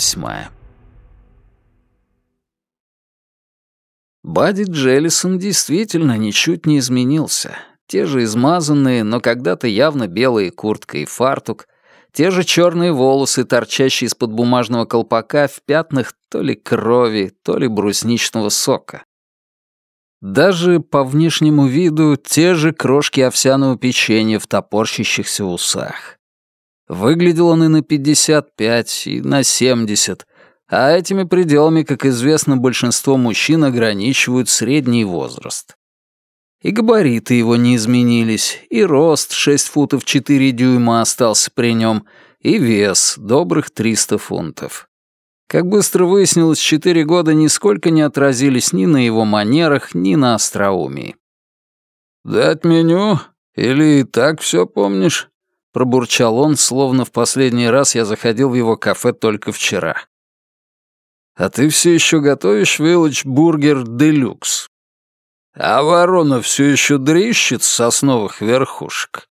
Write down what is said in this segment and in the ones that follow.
восьмая. Бадди Джеллисон действительно ничуть не изменился. Те же измазанные, но когда-то явно белые куртка и фартук, те же черные волосы, торчащие из-под бумажного колпака в пятнах то ли крови, то ли брусничного сока. Даже по внешнему виду те же крошки овсяного печенья в топорщащихся усах. Выглядел он и на 55, и на 70, а этими пределами, как известно, большинство мужчин ограничивают средний возраст. И габариты его не изменились, и рост 6 футов 4 дюйма остался при нем, и вес добрых 300 фунтов. Как быстро выяснилось, четыре года нисколько не отразились ни на его манерах, ни на остроумии. «Дать меню? Или и так все помнишь?» — пробурчал он, словно в последний раз я заходил в его кафе только вчера. «А ты все еще готовишь Village Burger Deluxe?» «А ворона все еще дрищет с сосновых верхушек?»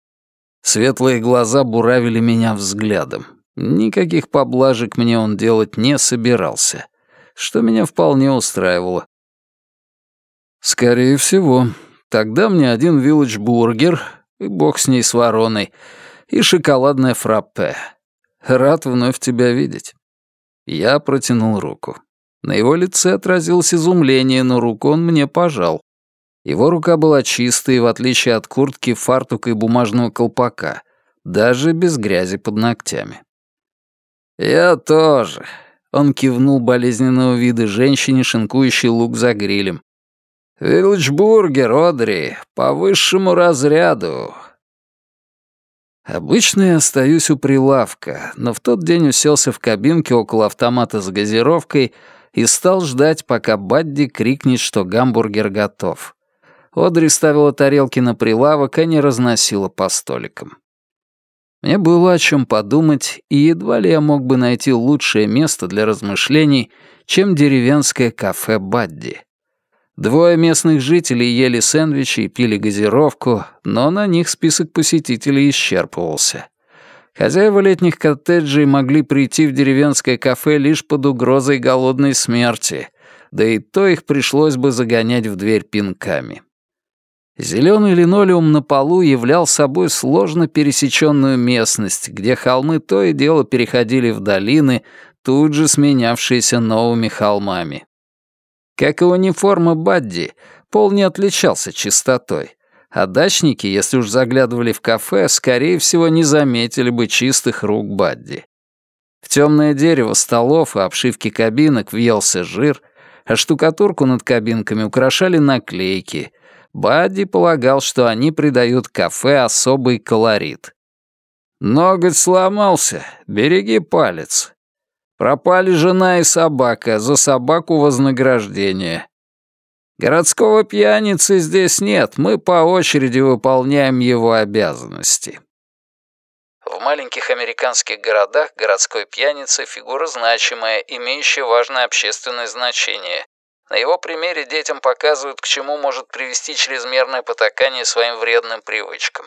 Светлые глаза буравили меня взглядом. Никаких поблажек мне он делать не собирался, что меня вполне устраивало. «Скорее всего. Тогда мне один вилледж-бургер, и бог с ней с вороной, и шоколадное фраппе. Рад вновь тебя видеть». Я протянул руку. На его лице отразилось изумление, но руку он мне пожал. Его рука была чистой, в отличие от куртки, фартука и бумажного колпака, даже без грязи под ногтями. «Я тоже», — он кивнул болезненного вида женщине, шинкующей лук за грилем. «Вилледж-бургер, Одри, по высшему разряду». Обычно я остаюсь у прилавка, но в тот день уселся в кабинке около автомата с газировкой и стал ждать, пока Бадди крикнет, что гамбургер готов. Одри ставила тарелки на прилавок, а не разносила по столикам. Мне было о чем подумать, и едва ли я мог бы найти лучшее место для размышлений, чем деревенское кафе Бадди. Двое местных жителей ели сэндвичи и пили газировку, но на них список посетителей исчерпывался. Хозяева летних коттеджей могли прийти в деревенское кафе лишь под угрозой голодной смерти, да и то их пришлось бы загонять в дверь пинками. Зеленый линолеум на полу являл собой сложно пересеченную местность, где холмы то и дело переходили в долины, тут же сменявшиеся новыми холмами. Как и униформа Бадди, пол не отличался чистотой, а дачники, если уж заглядывали в кафе, скорее всего, не заметили бы чистых рук Бадди. В темное дерево столов и обшивки кабинок въелся жир, а штукатурку над кабинками украшали наклейки — Бадди полагал, что они придают кафе особый колорит. «Ноготь сломался, береги палец. Пропали жена и собака, за собаку вознаграждение. Городского пьяницы здесь нет, мы по очереди выполняем его обязанности». В маленьких американских городах городской пьяница — фигура значимая, имеющая важное общественное значение, на его примере детям показывают, к чему может привести чрезмерное потакание своим вредным привычкам.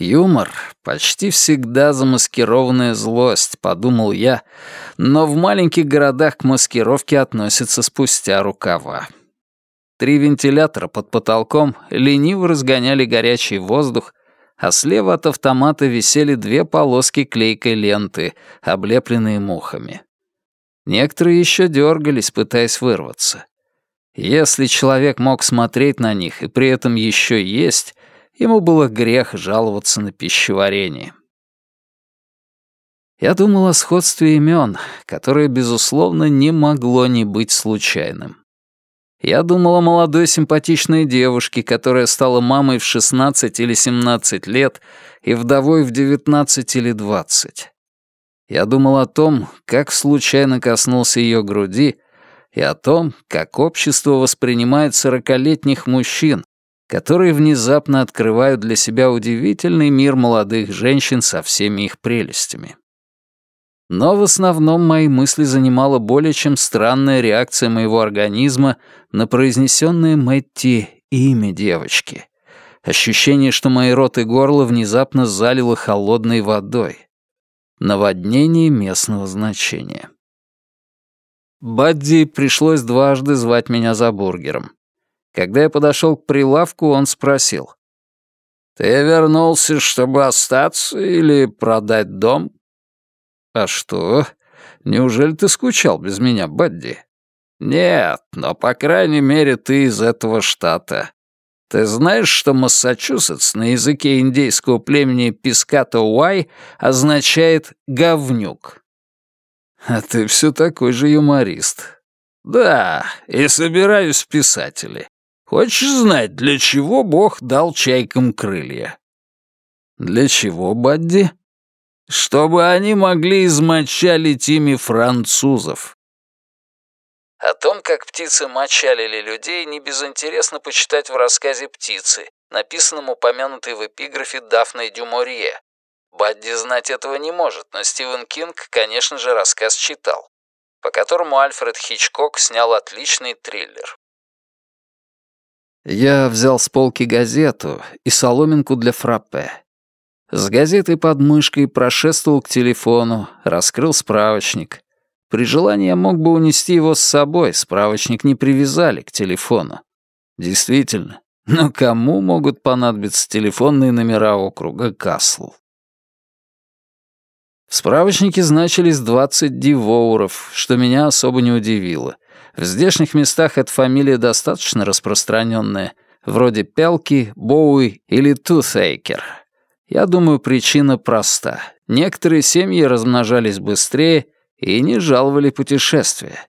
Юмор — почти всегда замаскированная злость, подумал я, но в маленьких городах к маскировке относятся спустя рукава. Три вентилятора под потолком лениво разгоняли горячий воздух, а слева от автомата висели две полоски клейкой ленты, облепленные мухами. Некоторые еще дергались, пытаясь вырваться. Если человек мог смотреть на них и при этом еще есть, ему было грех жаловаться на пищеварение. Я думал о сходстве имен, которое, безусловно, не могло не быть случайным. Я думал о молодой симпатичной девушке, которая стала мамой в 16 или 17 лет и вдовой в 19 или 20. Я думал о том, как случайно коснулся ее груди, и о том, как общество воспринимает сорокалетних мужчин, которые внезапно открывают для себя удивительный мир молодых женщин со всеми их прелестями. Но в основном мои мысли занимала более чем странная реакция моего организма на произнесенное Мэтти имя девочки. Ощущение, что мои рот и горло внезапно залило холодной водой. Наводнение местного значения. Бадди пришлось дважды звать меня за бургером. Когда я подошел к прилавку, он спросил. «Ты вернулся, чтобы остаться или продать дом?» «А что? Неужели ты скучал без меня, Бадди?» «Нет, но, по крайней мере, ты из этого штата. Ты знаешь, что Массачусетс на языке индейского племени Пискато-Уай означает «говнюк»?» «А ты все такой же юморист». «Да, и собираюсь в писатели. Хочешь знать, для чего Бог дал чайкам крылья?» «Для чего, Бадди?» «Чтобы они могли измочалить ими французов». О том, как птицы мочалили людей, не безинтересно почитать в рассказе «Птицы», написанном упомянутой в эпиграфе Дафной Дюморье. Бадди знать этого не может, но Стивен Кинг, конечно же, рассказ читал, по которому Альфред Хичкок снял отличный триллер. Я взял с полки газету и соломинку для фраппе. С газетой под мышкой прошествовал к телефону, раскрыл справочник. При желании я мог бы унести его с собой, справочник не привязали к телефону. Действительно, но кому могут понадобиться телефонные номера округа Касл? В справочнике значились 20 дивоуров, что меня особо не удивило. В здешних местах эта фамилия достаточно распространенная, вроде Пелки, Боуи или Тутейкер. Я думаю, причина проста. Некоторые семьи размножались быстрее, и не жаловали путешествия.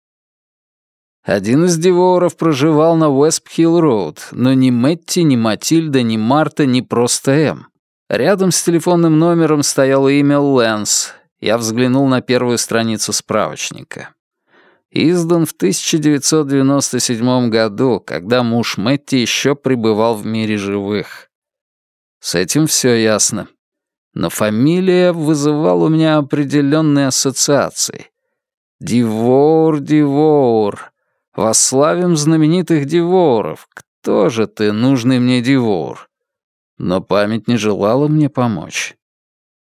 Один из Диворов проживал на Уэстхилл-Роуд, но ни Мэтти, ни Матильда, ни Марта, ни просто М. Рядом с телефонным номером стояло имя Лэнс. Я взглянул на первую страницу справочника. Издан в 1997 году, когда муж Мэтти еще пребывал в мире живых. С этим все ясно но фамилия вызывала у меня определенные ассоциации. Дивор, Дивор. Восславим знаменитых Диворов. Кто же ты, нужный мне Дивор? Но память не желала мне помочь.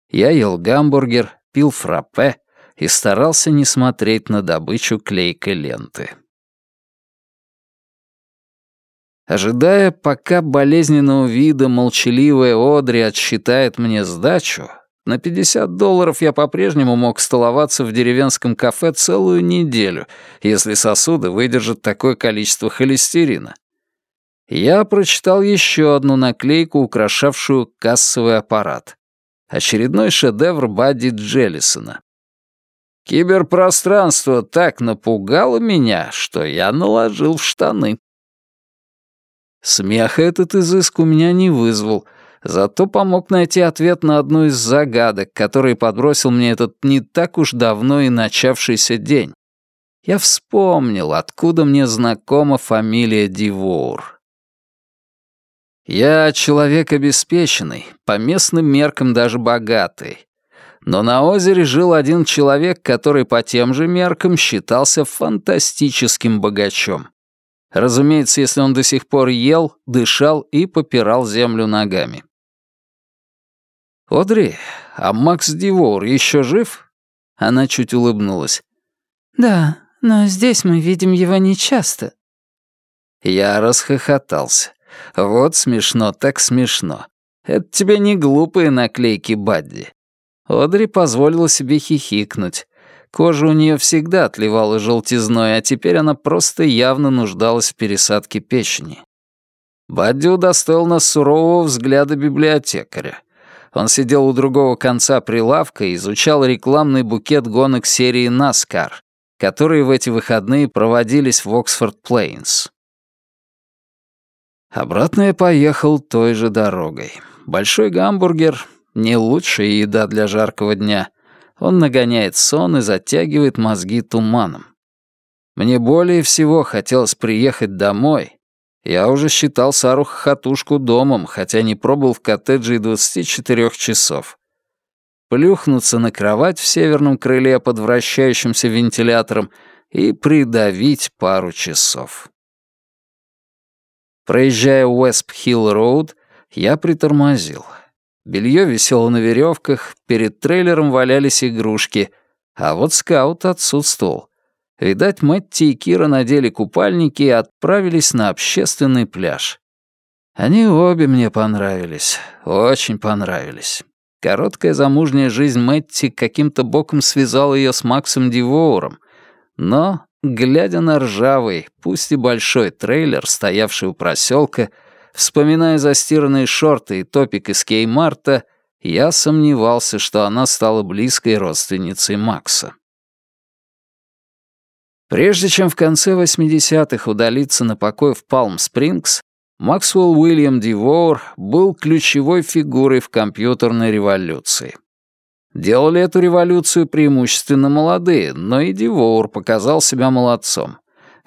Я ел гамбургер, пил фраппе и старался не смотреть на добычу клейкой ленты. Ожидая, пока болезненного вида молчаливая Одри отсчитает мне сдачу, на 50 долларов я по-прежнему мог столоваться в деревенском кафе целую неделю, если сосуды выдержат такое количество холестерина. Я прочитал еще одну наклейку, украшавшую кассовый аппарат. Очередной шедевр Бадди Джеллисона. Киберпространство так напугало меня, что я наложил в штаны. Смеха этот изыск у меня не вызвал, зато помог найти ответ на одну из загадок, которые подбросил мне этот не так уж давно и начавшийся день. Я вспомнил, откуда мне знакома фамилия Дивоур. Я человек обеспеченный, по местным меркам даже богатый. Но на озере жил один человек, который по тем же меркам считался фантастическим богачом. Разумеется, если он до сих пор ел, дышал и попирал землю ногами. «Одри, а Макс Дивор еще жив?» Она чуть улыбнулась. «Да, но здесь мы видим его нечасто». Я расхохотался. Вот смешно, так смешно. Это тебе не глупые наклейки Бадди. Одри позволила себе хихикнуть. Кожа у нее всегда отливала желтизной, а теперь она просто явно нуждалась в пересадке печени. Бадди удостоил нас сурового взгляда библиотекаря. Он сидел у другого конца прилавка и изучал рекламный букет гонок серии «Наскар», которые в эти выходные проводились в Оксфорд-Плейнс. Обратно я поехал той же дорогой. Большой гамбургер — не лучшая еда для жаркого дня — он нагоняет сон и затягивает мозги туманом. Мне более всего хотелось приехать домой. Я уже считал Сару хохотушку домом, хотя не пробыл в коттедже и 24 часов. Плюхнуться на кровать в северном крыле под вращающимся вентилятором и придавить пару часов. Проезжая Уэсп-Хилл-Роуд, я притормозил. Белье висело на веревках, перед трейлером валялись игрушки, а вот скаут отсутствовал. Видать, Мэтти и Кира надели купальники и отправились на общественный пляж. Они обе мне понравились, очень понравились. Короткая замужняя жизнь Мэтти каким-то боком связала ее с Максом Дивоуром, но, глядя на ржавый, пусть и большой трейлер, стоявший у проселка, Вспоминая застиранные шорты и топик из Кеймарта, я сомневался, что она стала близкой родственницей Макса. Прежде чем в конце 80-х удалиться на покой в Палм-Спрингс, Максвелл Уильям Дивоур был ключевой фигурой в компьютерной революции. Делали эту революцию преимущественно молодые, но и Дивоур показал себя молодцом.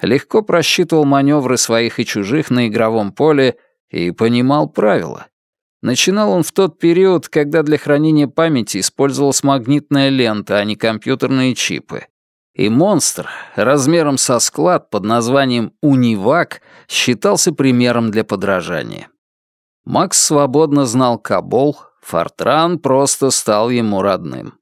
Легко просчитывал маневры своих и чужих на игровом поле и понимал правила. Начинал он в тот период, когда для хранения памяти использовалась магнитная лента, а не компьютерные чипы. И монстр, размером со склад под названием «Унивак», считался примером для подражания. Макс свободно знал Кабол, Фортран просто стал ему родным.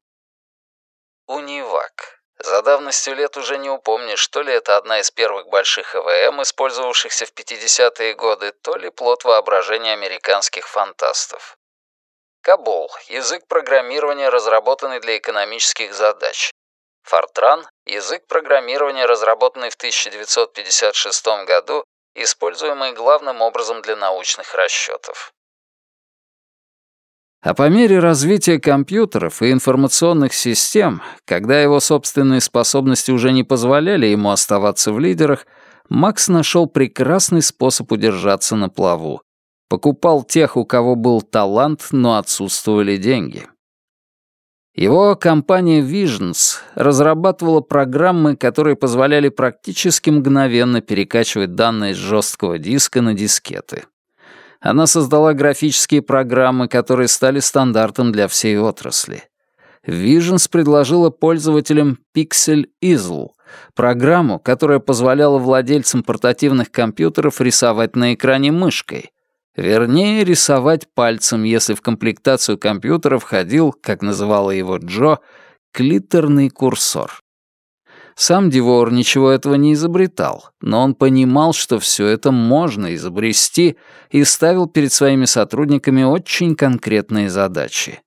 Унивак за давностью лет уже не упомнишь, что ли это одна из первых больших ЭВМ, использовавшихся в 50-е годы, то ли плод воображения американских фантастов. Кабол — язык программирования, разработанный для экономических задач. Фортран — язык программирования, разработанный в 1956 году, используемый главным образом для научных расчетов. А по мере развития компьютеров и информационных систем, когда его собственные способности уже не позволяли ему оставаться в лидерах, Макс нашел прекрасный способ удержаться на плаву. Покупал тех, у кого был талант, но отсутствовали деньги. Его компания Visions разрабатывала программы, которые позволяли практически мгновенно перекачивать данные с жесткого диска на дискеты. Она создала графические программы, которые стали стандартом для всей отрасли. Visions предложила пользователям Pixel Easel, программу, которая позволяла владельцам портативных компьютеров рисовать на экране мышкой. Вернее, рисовать пальцем, если в комплектацию компьютера входил, как называла его Джо, клиттерный курсор. Сам Дивор ничего этого не изобретал, но он понимал, что все это можно изобрести, и ставил перед своими сотрудниками очень конкретные задачи.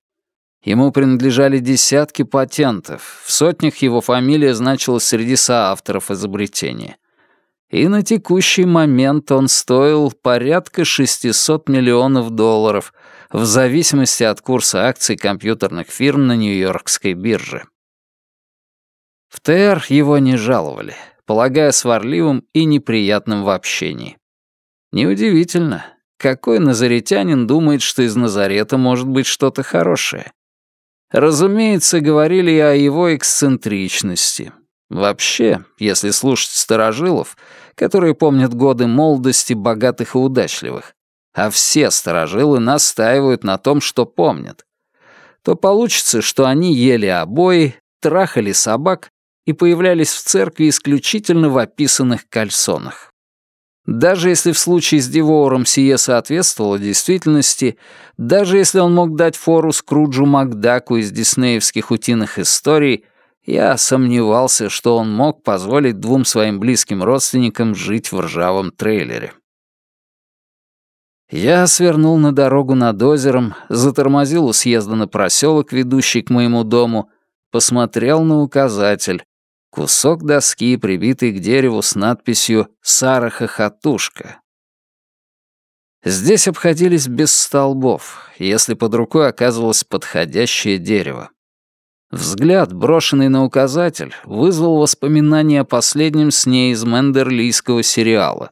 Ему принадлежали десятки патентов, в сотнях его фамилия значилась среди соавторов изобретения. И на текущий момент он стоил порядка 600 миллионов долларов, в зависимости от курса акций компьютерных фирм на Нью-Йоркской бирже. В ТР его не жаловали, полагая сварливым и неприятным в общении. Неудивительно, какой назаретянин думает, что из Назарета может быть что-то хорошее. Разумеется, говорили и о его эксцентричности. Вообще, если слушать старожилов, которые помнят годы молодости богатых и удачливых, а все старожилы настаивают на том, что помнят, то получится, что они ели обои, трахали собак и появлялись в церкви исключительно в описанных кальсонах. Даже если в случае с Дивоуром сие соответствовало действительности, даже если он мог дать фору Скруджу Макдаку из диснеевских утиных историй, я сомневался, что он мог позволить двум своим близким родственникам жить в ржавом трейлере. Я свернул на дорогу над озером, затормозил у съезда на проселок, ведущий к моему дому, посмотрел на указатель, Кусок доски, прибитый к дереву с надписью «Сара Хохотушка». Здесь обходились без столбов, если под рукой оказывалось подходящее дерево. Взгляд, брошенный на указатель, вызвал воспоминания о последнем сне из мендерлийского сериала.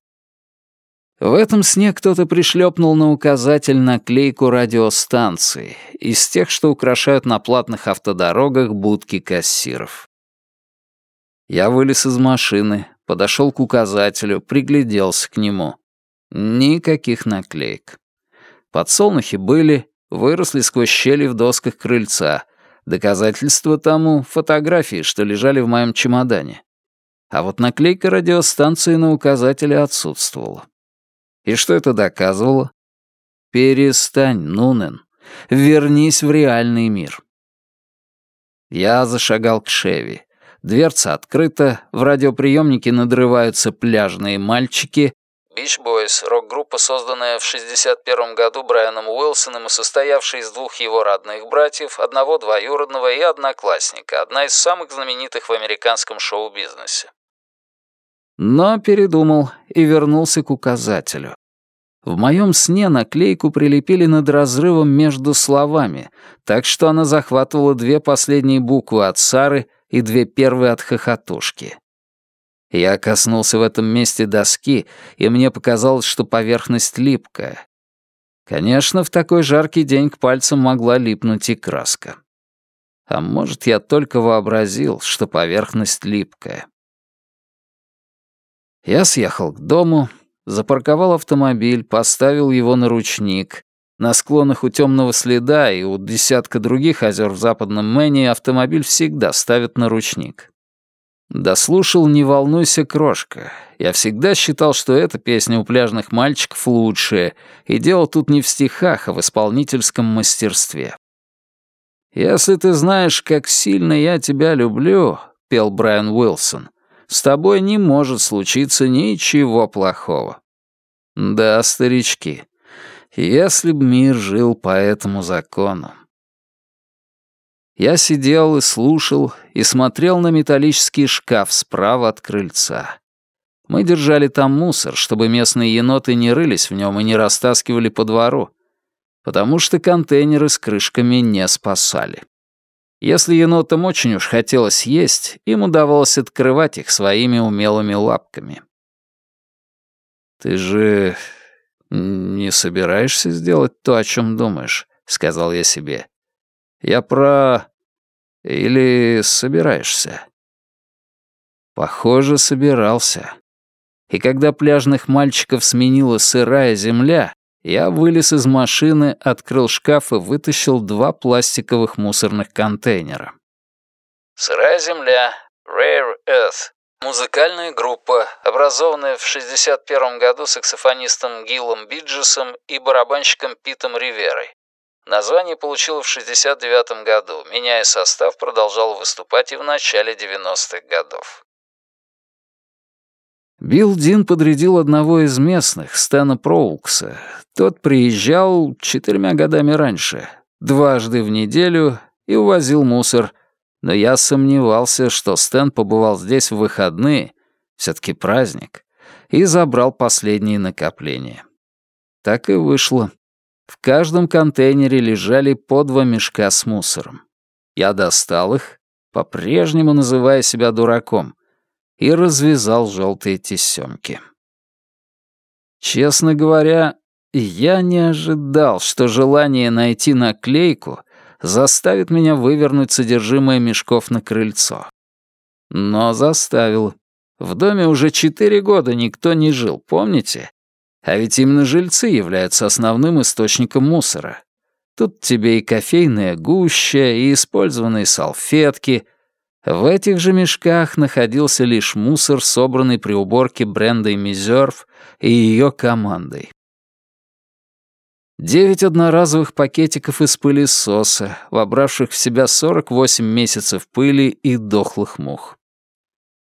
В этом сне кто-то пришлепнул на указатель наклейку радиостанции, из тех, что украшают на платных автодорогах будки кассиров. Я вылез из машины, подошел к указателю, пригляделся к нему. Никаких наклеек. Подсолнухи были, выросли сквозь щели в досках крыльца. Доказательство тому — фотографии, что лежали в моем чемодане. А вот наклейка радиостанции на указателе отсутствовала. И что это доказывало? «Перестань, Нунен. Вернись в реальный мир. Я зашагал к Шеви. Дверца открыта, в радиоприемнике надрываются пляжные мальчики. Beach Boys — рок-группа, созданная в 61 году Брайаном Уилсоном и состоявшая из двух его родных братьев, одного двоюродного и одноклассника, одна из самых знаменитых в американском шоу-бизнесе. Но передумал и вернулся к указателю. В моем сне наклейку прилепили над разрывом между словами, так что она захватывала две последние буквы от Сары и две первые от хохотушки. Я коснулся в этом месте доски, и мне показалось, что поверхность липкая. Конечно, в такой жаркий день к пальцам могла липнуть и краска. А может, я только вообразил, что поверхность липкая. Я съехал к дому, запарковал автомобиль, поставил его на ручник. На склонах у темного следа и у десятка других озер в западном Мэне автомобиль всегда ставят на ручник. Дослушал «Не волнуйся, крошка». Я всегда считал, что эта песня у пляжных мальчиков лучшая, и дело тут не в стихах, а в исполнительском мастерстве. «Если ты знаешь, как сильно я тебя люблю», — пел Брайан Уилсон, с тобой не может случиться ничего плохого. Да, старички, если б мир жил по этому закону. Я сидел и слушал, и смотрел на металлический шкаф справа от крыльца. Мы держали там мусор, чтобы местные еноты не рылись в нем и не растаскивали по двору, потому что контейнеры с крышками не спасали. Если енотам очень уж хотелось есть, им удавалось открывать их своими умелыми лапками. «Ты же не собираешься сделать то, о чем думаешь?» — сказал я себе. «Я про... Или собираешься?» Похоже, собирался. И когда пляжных мальчиков сменила сырая земля, я вылез из машины, открыл шкаф и вытащил два пластиковых мусорных контейнера. «Сырая земля», «Rare Earth», музыкальная группа, образованная в 1961 году саксофонистом Гиллом Биджесом и барабанщиком Питом Риверой. Название получила в 1969 году, меняя состав, продолжал выступать и в начале 90-х годов. Билл Дин подрядил одного из местных, Стэна Проулкса. Тот приезжал четырьмя годами раньше, дважды в неделю и увозил мусор. Но я сомневался, что Стэн побывал здесь в выходные, все таки праздник, и забрал последние накопления. Так и вышло. В каждом контейнере лежали по два мешка с мусором. Я достал их, по-прежнему называя себя дураком — и развязал желтые тесемки. Честно говоря, я не ожидал, что желание найти наклейку заставит меня вывернуть содержимое мешков на крыльцо. Но заставил. В доме уже четыре года никто не жил, помните? А ведь именно жильцы являются основным источником мусора. Тут тебе и кофейная гуща, и использованные салфетки, в этих же мешках находился лишь мусор, собранный при уборке Брендой Мизерв и ее командой. Девять одноразовых пакетиков из пылесоса, вобравших в себя 48 месяцев пыли и дохлых мух.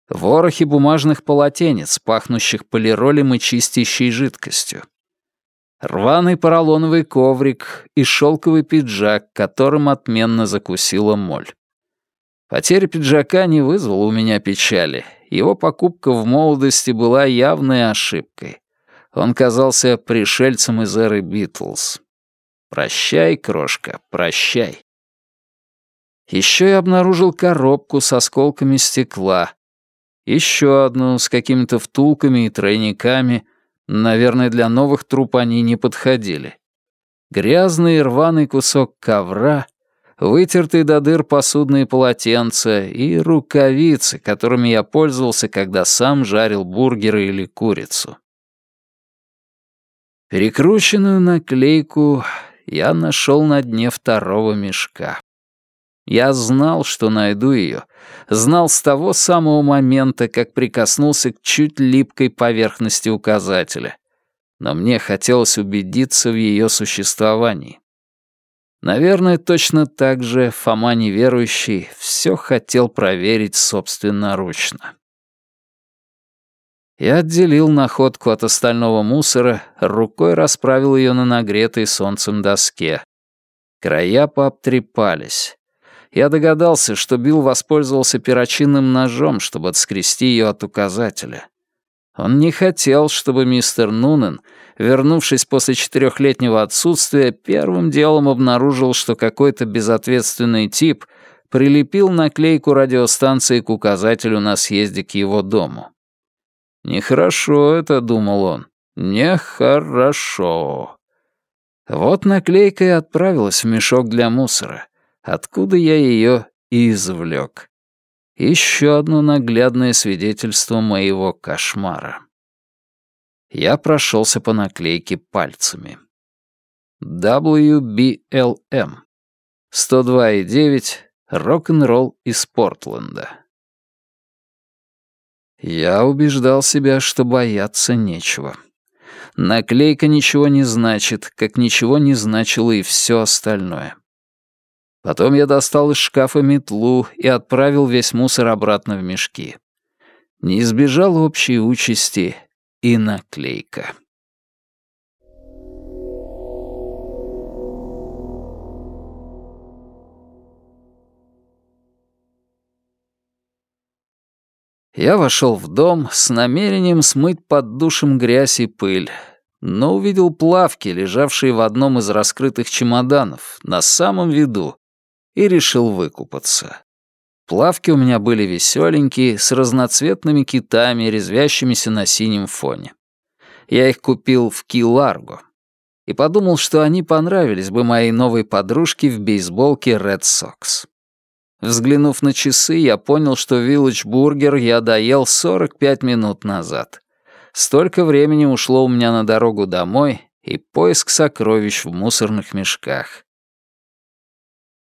Ворохи бумажных полотенец, пахнущих полиролем и чистящей жидкостью. Рваный поролоновый коврик и шелковый пиджак, которым отменно закусила моль. Потеря пиджака не вызвала у меня печали. Его покупка в молодости была явной ошибкой. Он казался пришельцем из эры Битлз. Прощай, крошка, прощай. Еще я обнаружил коробку с осколками стекла. Еще одну с какими-то втулками и тройниками. Наверное, для новых труб они не подходили. Грязный рваный кусок ковра вытертые до дыр посудные полотенца и рукавицы, которыми я пользовался, когда сам жарил бургеры или курицу. Перекрученную наклейку я нашел на дне второго мешка. Я знал, что найду ее, знал с того самого момента, как прикоснулся к чуть липкой поверхности указателя. Но мне хотелось убедиться в ее существовании. Наверное, точно так же Фома неверующий все хотел проверить собственноручно. Я отделил находку от остального мусора, рукой расправил ее на нагретой солнцем доске. Края пообтрепались. Я догадался, что Билл воспользовался перочинным ножом, чтобы отскрести ее от указателя. Он не хотел, чтобы мистер Нунен, вернувшись после четырехлетнего отсутствия, первым делом обнаружил, что какой-то безответственный тип прилепил наклейку радиостанции к указателю на съезде к его дому. «Нехорошо это», — думал он, — «нехорошо». Вот наклейка и отправилась в мешок для мусора, откуда я ее и извлек. Еще одно наглядное свидетельство моего кошмара. Я прошелся по наклейке пальцами. WBLM. 102,9. Рок-н-ролл из Портленда. Я убеждал себя, что бояться нечего. Наклейка ничего не значит, как ничего не значило и все остальное. Потом я достал из шкафа метлу и отправил весь мусор обратно в мешки. Не избежал общей участи и наклейка. Я вошел в дом с намерением смыть под душем грязь и пыль, но увидел плавки, лежавшие в одном из раскрытых чемоданов, на самом виду, и решил выкупаться. Плавки у меня были веселенькие, с разноцветными китами, резвящимися на синем фоне. Я их купил в Ки-Ларго и подумал, что они понравились бы моей новой подружке в бейсболке Red Sox. Взглянув на часы, я понял, что Burger я доел 45 минут назад. Столько времени ушло у меня на дорогу домой и поиск сокровищ в мусорных мешках.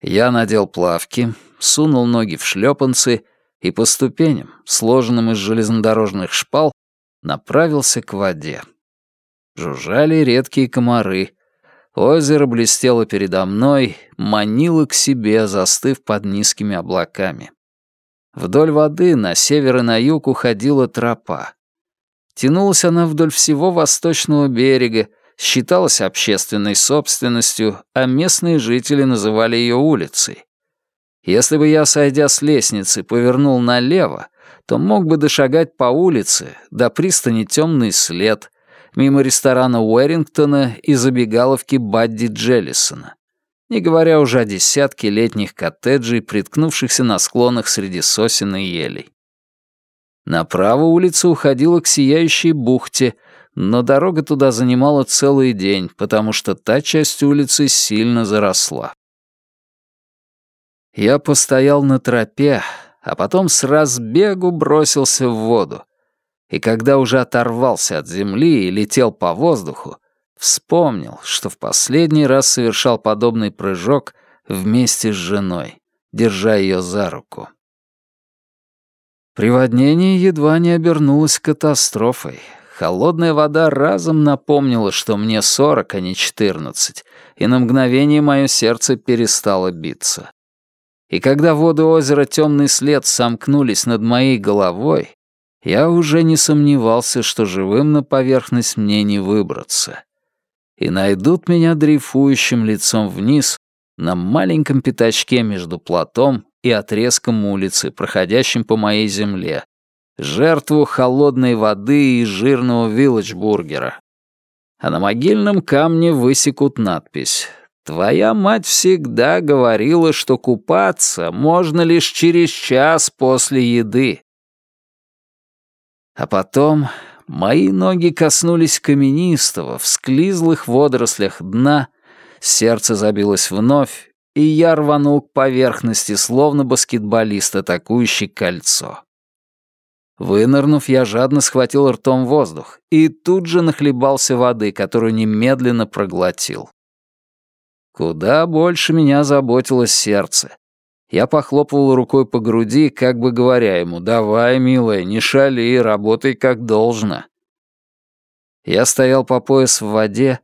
Я надел плавки, сунул ноги в шлепанцы и по ступеням, сложенным из железнодорожных шпал, направился к воде. Жужжали редкие комары. Озеро блестело передо мной, манило к себе, застыв под низкими облаками. Вдоль воды на север и на юг уходила тропа. Тянулась она вдоль всего восточного берега, считалась общественной собственностью, а местные жители называли ее улицей. Если бы я, сойдя с лестницы, повернул налево, то мог бы дошагать по улице до пристани «Темный след», мимо ресторана Уэрингтона и забегаловки Бадди Джеллисона, не говоря уже о десятке летних коттеджей, приткнувшихся на склонах среди сосен и елей. Направо улица уходила к сияющей бухте, но дорога туда занимала целый день, потому что та часть улицы сильно заросла. Я постоял на тропе, а потом с разбегу бросился в воду. И когда уже оторвался от земли и летел по воздуху, вспомнил, что в последний раз совершал подобный прыжок вместе с женой, держа ее за руку. Приводнение едва не обернулось катастрофой, Холодная вода разом напомнила, что мне сорок, а не четырнадцать, и на мгновение мое сердце перестало биться. И когда воды озера «Темный след» сомкнулись над моей головой, я уже не сомневался, что живым на поверхность мне не выбраться. И найдут меня дрейфующим лицом вниз на маленьком пятачке между платом и отрезком улицы, проходящим по моей земле, жертву холодной воды и жирного вилледж-бургера. А на могильном камне высекут надпись «Твоя мать всегда говорила, что купаться можно лишь через час после еды». А потом мои ноги коснулись каменистого, в склизлых водорослях дна, сердце забилось вновь, и я рванул к поверхности, словно баскетболист, атакующий кольцо. Вынырнув, я жадно схватил ртом воздух и тут же нахлебался воды, которую немедленно проглотил. Куда больше меня заботило сердце. Я похлопывал рукой по груди, как бы говоря ему, «Давай, милая, не шали, работай как должно». Я стоял по пояс в воде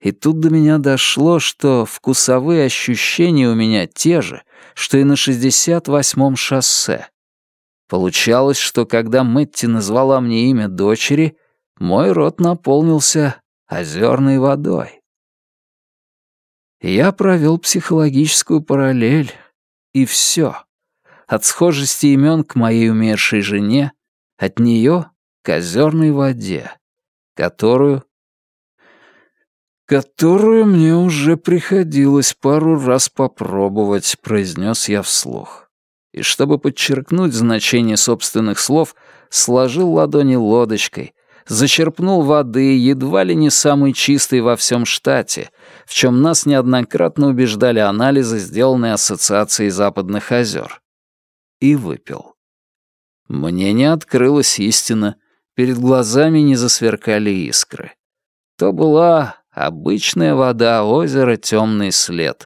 И тут до меня дошло, что вкусовые ощущения у меня те же, что и на 68-м шоссе. Получалось, что когда Мэтти назвала мне имя дочери, мой рот наполнился озерной водой. Я провел психологическую параллель, и все. От схожести имен к моей умершей жене, от нее к озерной воде, которую... «Которую мне уже приходилось пару раз попробовать», — произнес я вслух. И чтобы подчеркнуть значение собственных слов, сложил ладони лодочкой, зачерпнул воды, едва ли не самой чистой во всем штате, в чем нас неоднократно убеждали анализы, сделанные Ассоциацией Западных озер. И выпил. Мне не открылась истина, перед глазами не засверкали искры. То была обычная вода озера «Темный след».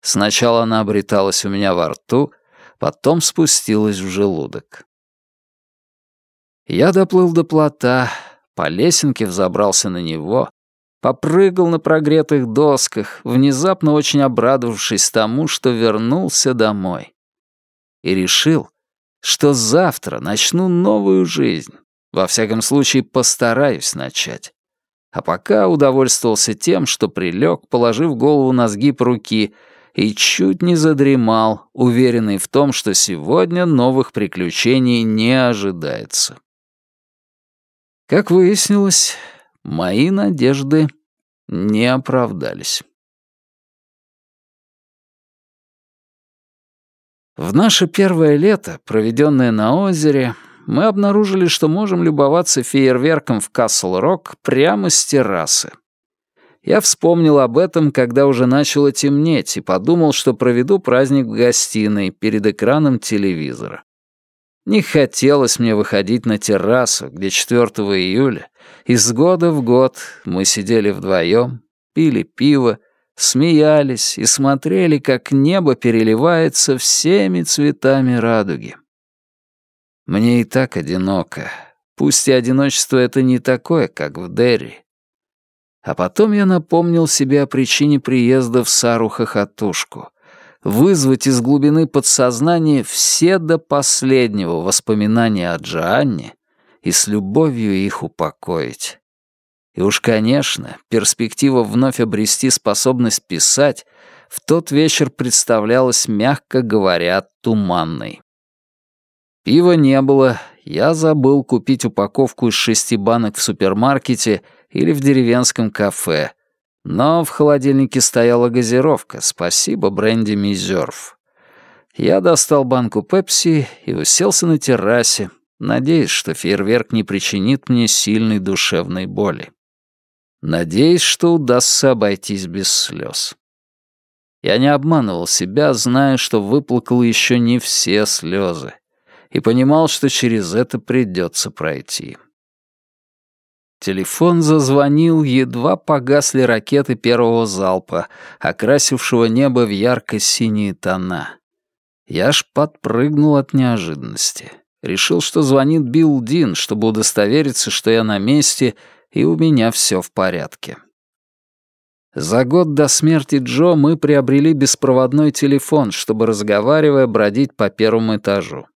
Сначала она обреталась у меня во рту, потом спустилась в желудок. Я доплыл до плота, по лесенке взобрался на него, попрыгал на прогретых досках, внезапно очень обрадовавшись тому, что вернулся домой. И решил, что завтра начну новую жизнь. Во всяком случае, постараюсь начать. А пока удовольствовался тем, что прилег, положив голову на сгиб руки, и чуть не задремал, уверенный в том, что сегодня новых приключений не ожидается. Как выяснилось, мои надежды не оправдались. В наше первое лето, проведенное на озере, мы обнаружили, что можем любоваться фейерверком в Касл-Рок прямо с террасы. Я вспомнил об этом, когда уже начало темнеть, и подумал, что проведу праздник в гостиной перед экраном телевизора. Не хотелось мне выходить на террасу, где 4 июля из года в год мы сидели вдвоем, пили пиво, смеялись и смотрели, как небо переливается всеми цветами радуги. Мне и так одиноко, пусть и одиночество это не такое, как в Дерри. А потом я напомнил себе о причине приезда в Сару Хохотушку вызвать из глубины подсознания все до последнего воспоминания о Джоанне и с любовью их упокоить. И уж, конечно, перспектива вновь обрести способность писать в тот вечер представлялась, мягко говоря, туманной. Пива не было, я забыл купить упаковку из шести банок в супермаркете или в деревенском кафе — но в холодильнике стояла газировка, спасибо бренди Мизерв. Я достал банку пепси и уселся на террасе, надеясь, что фейерверк не причинит мне сильной душевной боли. Надеясь, что удастся обойтись без слез. Я не обманывал себя, зная, что выплакал еще не все слезы, и понимал, что через это придется пройти. Телефон зазвонил, едва погасли ракеты первого залпа, окрасившего небо в ярко-синие тона. Я аж подпрыгнул от неожиданности. Решил, что звонит Билл Дин, чтобы удостовериться, что я на месте и у меня все в порядке. За год до смерти Джо мы приобрели беспроводной телефон, чтобы, разговаривая, бродить по первому этажу.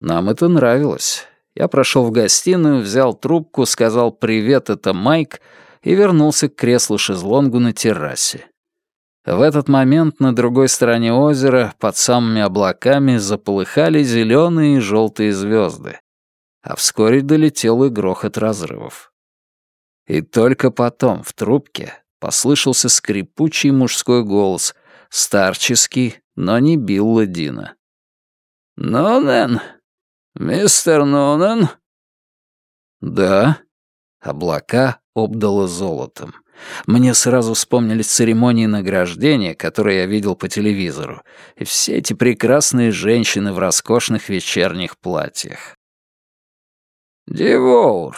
Нам это нравилось. Я прошел в гостиную, взял трубку, сказал «Привет, это Майк» и вернулся к креслу-шезлонгу на террасе. В этот момент на другой стороне озера, под самыми облаками, заполыхали зеленые и желтые звезды, а вскоре долетел и грохот разрывов. И только потом в трубке послышался скрипучий мужской голос, старческий, но не Билла Дина. «Ну, Нэн, «Мистер Нунан?» «Да». Облака обдало золотом. Мне сразу вспомнились церемонии награждения, которые я видел по телевизору, и все эти прекрасные женщины в роскошных вечерних платьях. «Дивоур».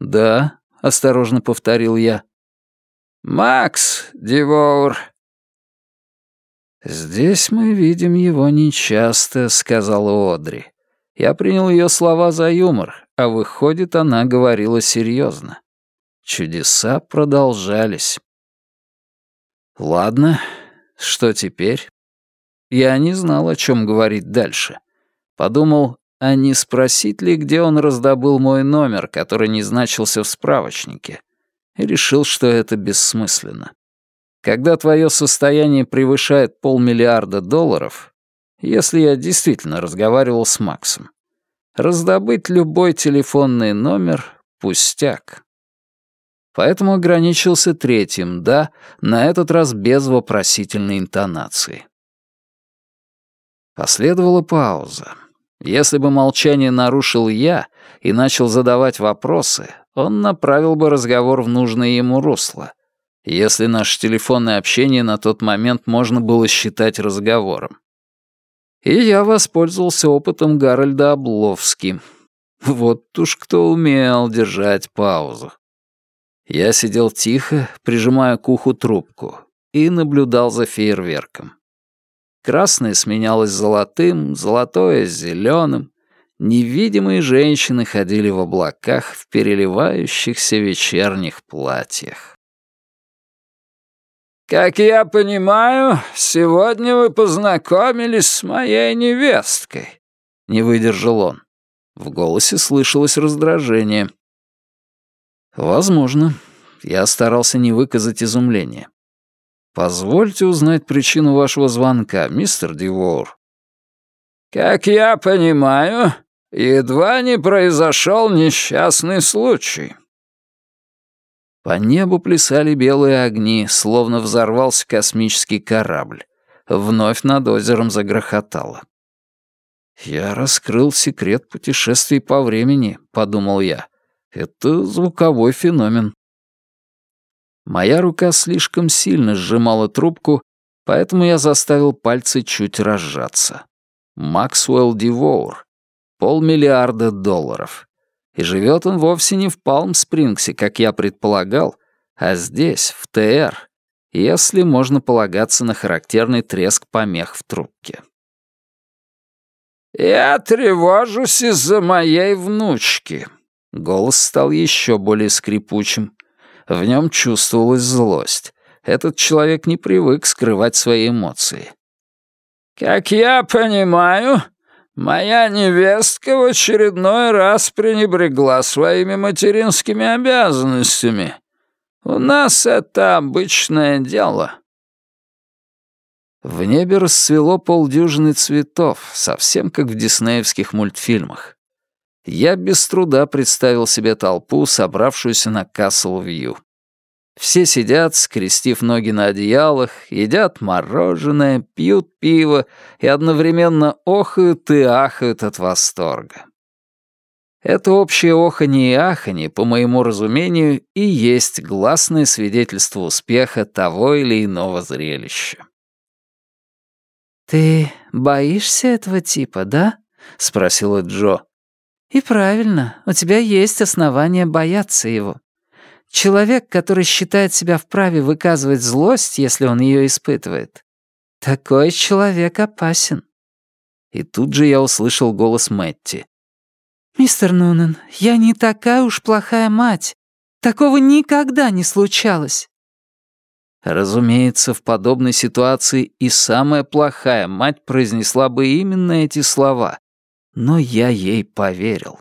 «Да», — осторожно повторил я. «Макс Дивоур». «Здесь мы видим его нечасто», — сказала Одри. Я принял ее слова за юмор, а выходит, она говорила серьезно. Чудеса продолжались. Ладно, что теперь? Я не знал, о чем говорить дальше. Подумал, а не спросить ли, где он раздобыл мой номер, который не значился в справочнике, и решил, что это бессмысленно. Когда твое состояние превышает полмиллиарда долларов, если я действительно разговаривал с Максом, раздобыть любой телефонный номер — пустяк. Поэтому ограничился третьим «да», на этот раз без вопросительной интонации. Последовала пауза. Если бы молчание нарушил я и начал задавать вопросы, он направил бы разговор в нужное ему русло, если наше телефонное общение на тот момент можно было считать разговором. И я воспользовался опытом Гарольда Обловски. Вот уж кто умел держать паузу. Я сидел тихо, прижимая к уху трубку, и наблюдал за фейерверком. Красное сменялось золотым, золотое — зеленым. Невидимые женщины ходили в облаках в переливающихся вечерних платьях. «Как я понимаю, сегодня вы познакомились с моей невесткой», — не выдержал он. В голосе слышалось раздражение. «Возможно». Я старался не выказать изумления. «Позвольте узнать причину вашего звонка, мистер Дивор». «Как я понимаю, едва не произошел несчастный случай». По небу плясали белые огни, словно взорвался космический корабль. Вновь над озером загрохотало. «Я раскрыл секрет путешествий по времени», — подумал я. Это звуковой феномен. Моя рука слишком сильно сжимала трубку, поэтому я заставил пальцы чуть разжаться. Максвелл Дивоур. Полмиллиарда долларов. И живет он вовсе не в Палм-Спрингсе, как я предполагал, а здесь, в ТР, если можно полагаться на характерный треск помех в трубке. «Я тревожусь из-за моей внучки», Голос стал еще более скрипучим. В нем чувствовалась злость. Этот человек не привык скрывать свои эмоции. «Как я понимаю, моя невестка в очередной раз пренебрегла своими материнскими обязанностями. У нас это обычное дело». В небе расцвело полдюжины цветов, совсем как в диснеевских мультфильмах я без труда представил себе толпу, собравшуюся на Касл-Вью. Все сидят, скрестив ноги на одеялах, едят мороженое, пьют пиво и одновременно охают и ахают от восторга. Это общее оханье и аханье, по моему разумению, и есть гласное свидетельство успеха того или иного зрелища. «Ты боишься этого типа, да?» — спросила Джо. И правильно, у тебя есть основания бояться его. Человек, который считает себя вправе выказывать злость, если он ее испытывает, такой человек опасен. И тут же я услышал голос Мэтти. «Мистер Нунен, я не такая уж плохая мать. Такого никогда не случалось». Разумеется, в подобной ситуации и самая плохая мать произнесла бы именно эти слова, но я ей поверил.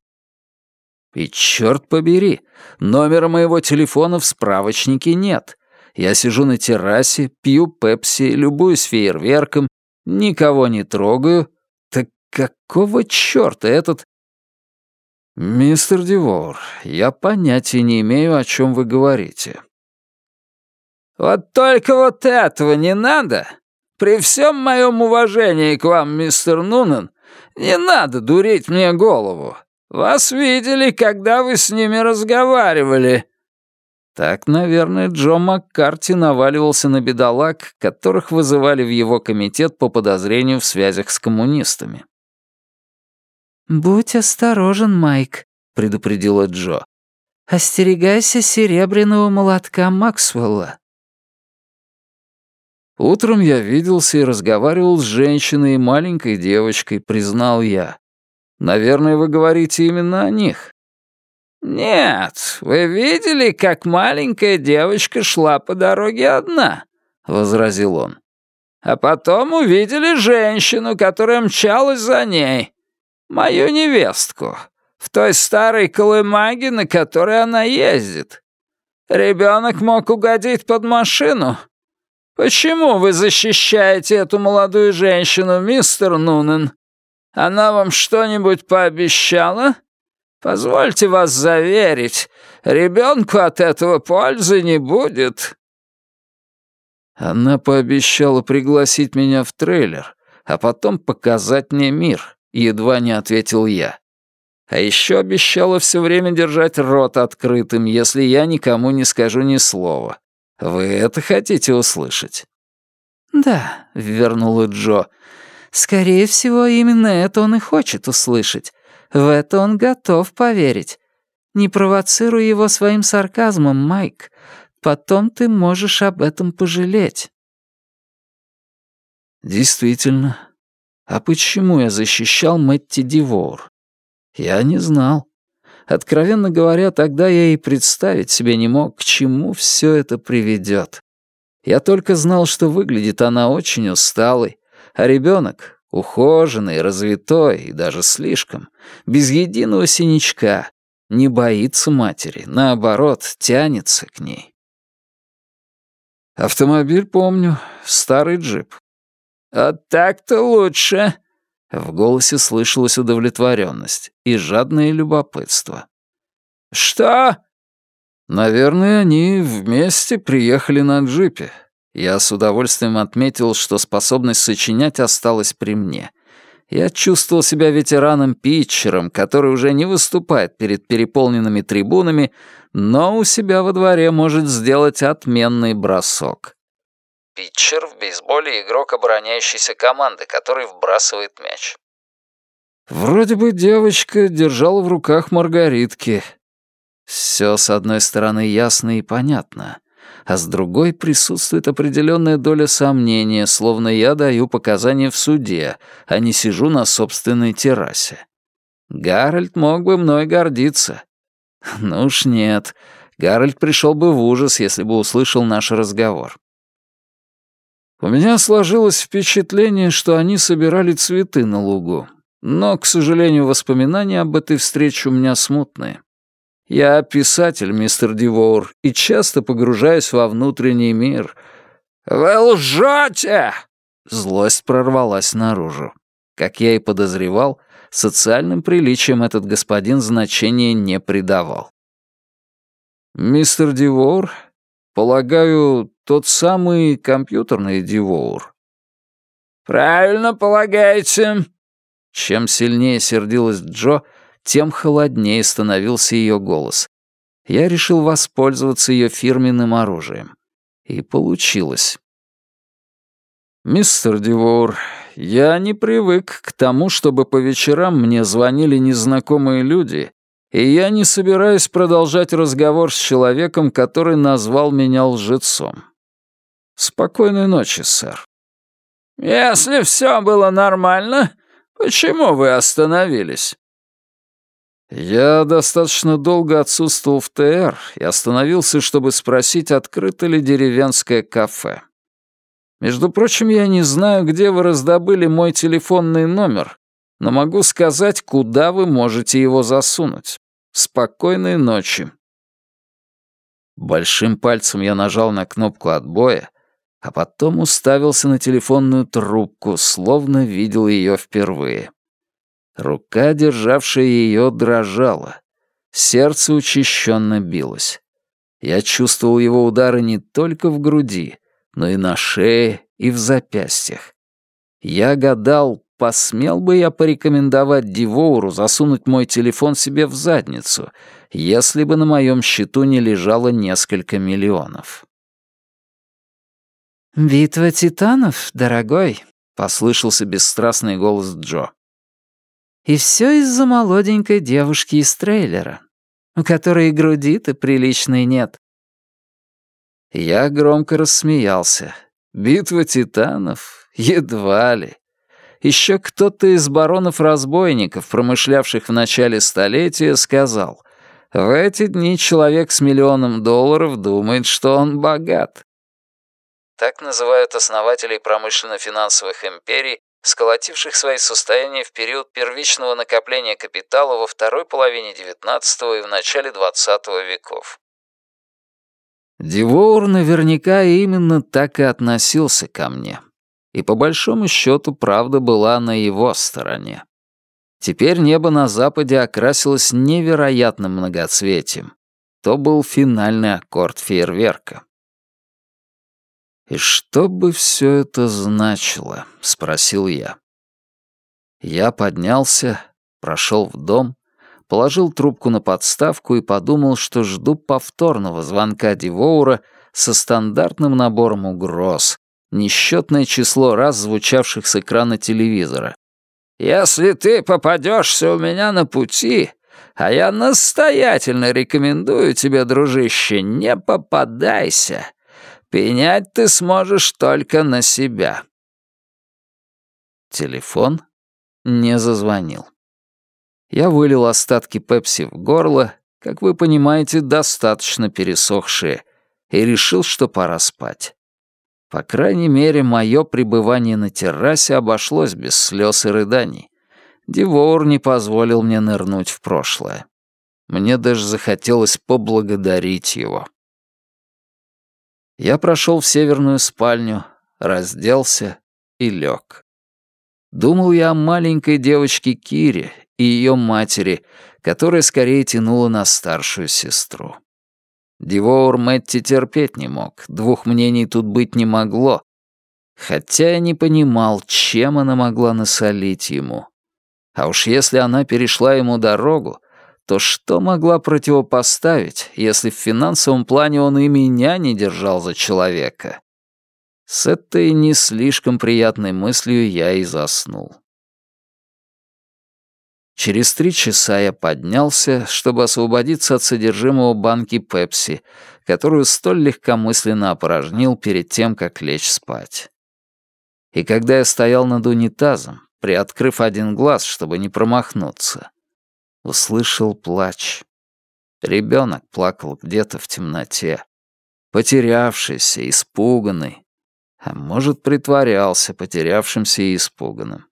И черт побери, номера моего телефона в справочнике нет. Я сижу на террасе, пью пепси, любуюсь фейерверком, никого не трогаю. Так какого черта этот... «Мистер Дивор, я понятия не имею, о чем вы говорите». «Вот только вот этого не надо. При всем моем уважении к вам, мистер Нунан, не надо дурить мне голову. Вас видели, когда вы с ними разговаривали». Так, наверное, Джо Маккарти наваливался на бедолаг, которых вызывали в его комитет по подозрению в связях с коммунистами. «Будь осторожен, Майк», — предупредила Джо. «Остерегайся серебряного молотка Максвелла. Утром я виделся и разговаривал с женщиной и маленькой девочкой, признал я. Наверное, вы говорите именно о них. «Нет, вы видели, как маленькая девочка шла по дороге одна?» — возразил он. «А потом увидели женщину, которая мчалась за ней. Мою невестку. В той старой колымаге, на которой она ездит. Ребенок мог угодить под машину. Почему вы защищаете эту молодую женщину, мистер Нунен? Она вам что-нибудь пообещала?» Позвольте вас заверить, ребенку от этого пользы не будет». Она пообещала пригласить меня в трейлер, а потом показать мне мир, едва не ответил я. А еще обещала все время держать рот открытым, если я никому не скажу ни слова. Вы это хотите услышать? «Да», — вернула Джо. «Скорее всего, именно это он и хочет услышать. В это он готов поверить. Не провоцируй его своим сарказмом, Майк. Потом ты можешь об этом пожалеть. Действительно. А почему я защищал Мэтти Дивор? Я не знал. Откровенно говоря, тогда я и представить себе не мог, к чему все это приведет. Я только знал, что выглядит она очень усталой, а ребенок Ухоженный, развитой и даже слишком, без единого синячка, не боится матери, наоборот, тянется к ней. Автомобиль помню, старый джип. «А так-то лучше», — в голосе слышалась удовлетворенность и жадное любопытство. «Что?» «Наверное, они вместе приехали на джипе. Я с удовольствием отметил, что способность сочинять осталась при мне. Я чувствовал себя ветераном-питчером, который уже не выступает перед переполненными трибунами, но у себя во дворе может сделать отменный бросок. Питчер в бейсболе — игрок обороняющейся команды, который вбрасывает мяч. Вроде бы девочка держала в руках маргаритки. Все, с одной стороны, ясно и понятно а с другой присутствует определенная доля сомнения, словно я даю показания в суде, а не сижу на собственной террасе. Гарольд мог бы мной гордиться. Ну уж нет, Гарольд пришел бы в ужас, если бы услышал наш разговор. У меня сложилось впечатление, что они собирали цветы на лугу, но, к сожалению, воспоминания об этой встрече у меня смутные. Я писатель, мистер Дивоур, и часто погружаюсь во внутренний мир. Вы лжете! Злость прорвалась наружу. Как я и подозревал, социальным приличиям этот господин значения не придавал. «Мистер Дивоур, полагаю, тот самый компьютерный Дивоур?» «Правильно полагаете». Чем сильнее сердилась Джо, тем холоднее становился ее голос. Я решил воспользоваться ее фирменным оружием. И получилось. «Мистер Дивор, я не привык к тому, чтобы по вечерам мне звонили незнакомые люди, и я не собираюсь продолжать разговор с человеком, который назвал меня лжецом. Спокойной ночи, сэр». «Если все было нормально, почему вы остановились?» Я достаточно долго отсутствовал в ТР и остановился, чтобы спросить, открыто ли деревенское кафе. Между прочим, я не знаю, где вы раздобыли мой телефонный номер, но могу сказать, куда вы можете его засунуть. Спокойной ночи. Большим пальцем я нажал на кнопку отбоя, а потом уставился на телефонную трубку, словно видел ее впервые. Рука, державшая ее, дрожала. Сердце учащенно билось. Я чувствовал его удары не только в груди, но и на шее, и в запястьях. Я гадал, посмел бы я порекомендовать Дивоуру засунуть мой телефон себе в задницу, если бы на моем счету не лежало несколько миллионов. «Битва титанов, дорогой», — послышался бесстрастный голос Джо. И все из-за молоденькой девушки из трейлера, у которой груди-то приличной нет. Я громко рассмеялся. Битва титанов? Едва ли. Еще кто-то из баронов-разбойников, промышлявших в начале столетия, сказал, В эти дни человек с миллионом долларов думает, что он богат. Так называют основателей промышленно-финансовых империй, сколотивших свои состояния в период первичного накопления капитала во второй половине XIX и в начале XX веков. Дивоур наверняка именно так и относился ко мне. И по большому счету правда была на его стороне. Теперь небо на западе окрасилось невероятным многоцветием. То был финальный аккорд фейерверка. «И что бы все это значило?» — спросил я. Я поднялся, прошел в дом, положил трубку на подставку и подумал, что жду повторного звонка Дивоура со стандартным набором угроз, несчетное число раз звучавших с экрана телевизора. «Если ты попадешься у меня на пути, а я настоятельно рекомендую тебе, дружище, не попадайся. Пенять ты сможешь только на себя». Телефон не зазвонил. Я вылил остатки пепси в горло, как вы понимаете, достаточно пересохшие, и решил, что пора спать. По крайней мере, мое пребывание на террасе обошлось без слез и рыданий. Дивор не позволил мне нырнуть в прошлое. Мне даже захотелось поблагодарить его. Я прошел в северную спальню, разделся и лег. Думал я о маленькой девочке Кире и ее матери, которая скорее тянула на старшую сестру. Дивоур Мэтти терпеть не мог, двух мнений тут быть не могло. Хотя я не понимал, чем она могла насолить ему. А уж если она перешла ему дорогу, то что могла противопоставить, если в финансовом плане он и меня не держал за человека? С этой не слишком приятной мыслью я и заснул. Через три часа я поднялся, чтобы освободиться от содержимого банки пепси, которую столь легкомысленно опорожнил перед тем, как лечь спать. И когда я стоял над унитазом, приоткрыв один глаз, чтобы не промахнуться, услышал плач. Ребенок плакал где-то в темноте, потерявшийся, испуганный, а может, притворялся потерявшимся и испуганным.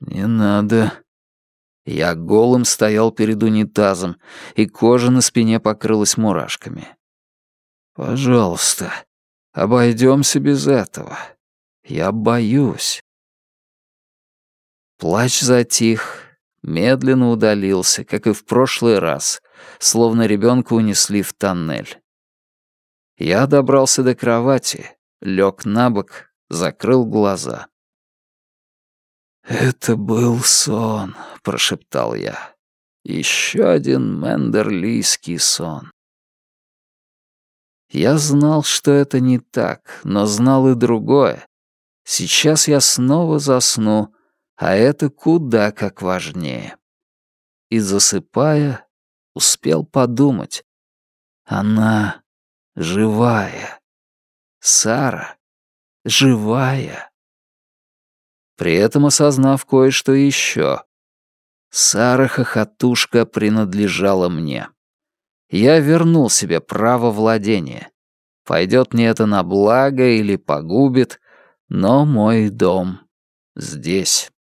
«Не надо». Я голым стоял перед унитазом, и кожа на спине покрылась мурашками. «Пожалуйста, обойдемся без этого. Я боюсь». Плач затих, медленно удалился, как и в прошлый раз, словно ребенка унесли в тоннель. Я добрался до кровати, лег на бок, закрыл глаза. «Это был сон», — прошептал я. «Еще один мендерлийский сон». Я знал, что это не так, но знал и другое. Сейчас я снова засну, а это куда как важнее. И засыпая, успел подумать. Она живая. Сара живая при этом осознав кое-что еще. Сара-хохотушка принадлежала мне. Я вернул себе право владения. Пойдет мне это на благо или погубит, но мой дом здесь.